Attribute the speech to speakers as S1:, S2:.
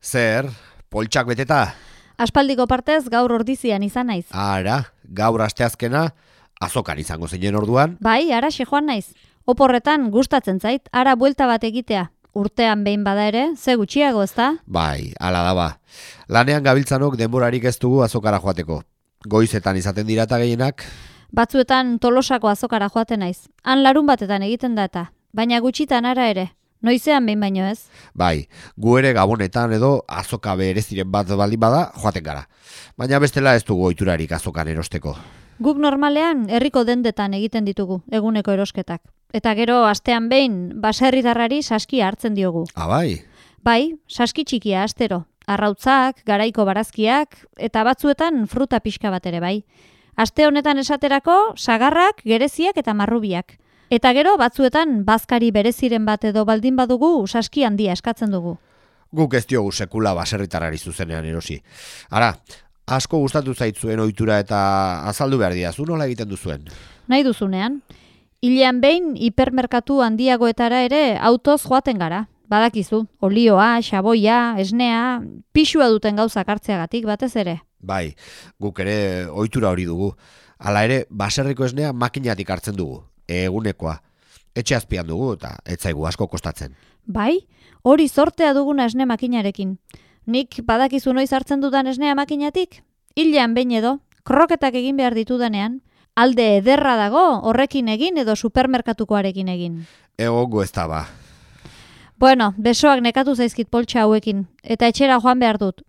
S1: Zer, poltsak beteta?
S2: Aspaldiko partez gaur ordizian izan naiz.
S1: Ara, gaur asteazkena, azokan izango zeinen orduan.
S2: Bai, ara joan naiz. Oporretan gustatzen zait, ara buelta bat egitea. Urtean behin bada ere, ze gutxiago ezta?
S1: Bai, ala da ba. Lanean gabiltzanok denborarik ez dugu azokara joateko. Goizetan izaten dira eta gehienak,
S2: Batzuetan tolosako azokara joaten naiz. Han larun batetan egiten da eta. Baina gutxitan ara ere. Noizean behin baino ez.
S1: bai, gu ere gabonetan edo azoka bereziren bat baldin bada joaten gara. Baina bestela ez dugu oiturarik azokan erosteko.
S2: Guk normalean herriko dendetan egiten ditugu, eguneko erosketak. Eta gero astean behin baserritarrari saskia hartzen diogu.
S1: Ah, bai,
S2: Bai, saski txikia astero. Arrautzak, garaiko barazkiak, eta batzuetan fruta pixka bat ere bai. Aste honetan esaterako, sagarrak, gereziak eta marrubiak. Eta gero batzuetan bazkari bereziren bat edo baldin badugu saski handia eskatzen dugu.
S1: guk ez diogu sekula baserritarari zuzenean erosi. Ara, asko gustatu zaitzuen ohitura eta azaldu behar diazu nola egiten duzuen.
S2: Nahi duzunean, hilean behin hipermerkatu handiagoetara ere autoz joaten gara. Badakizu, olioa, xaboia, esnea, pixua duten gauzak hartzeagatik batez ere.
S1: Bai, guk ere ohitura hori dugu. Hala ere, baserriko esnea makinatik hartzen dugu, egunekoa. Etxe azpian dugu eta ez zaigu asko kostatzen.
S2: Bai, hori sortea duguna esne makinarekin. Nik badakizu noiz hartzen dudan esnea makinatik? Hilean behin edo, kroketak egin behar ditudanean, alde ederra dago horrekin egin edo supermerkatukoarekin egin.
S1: Egongo ez da ba.
S2: Bueno, besoak nekatu zaizkit poltsa hauekin, eta etxera joan behar dut.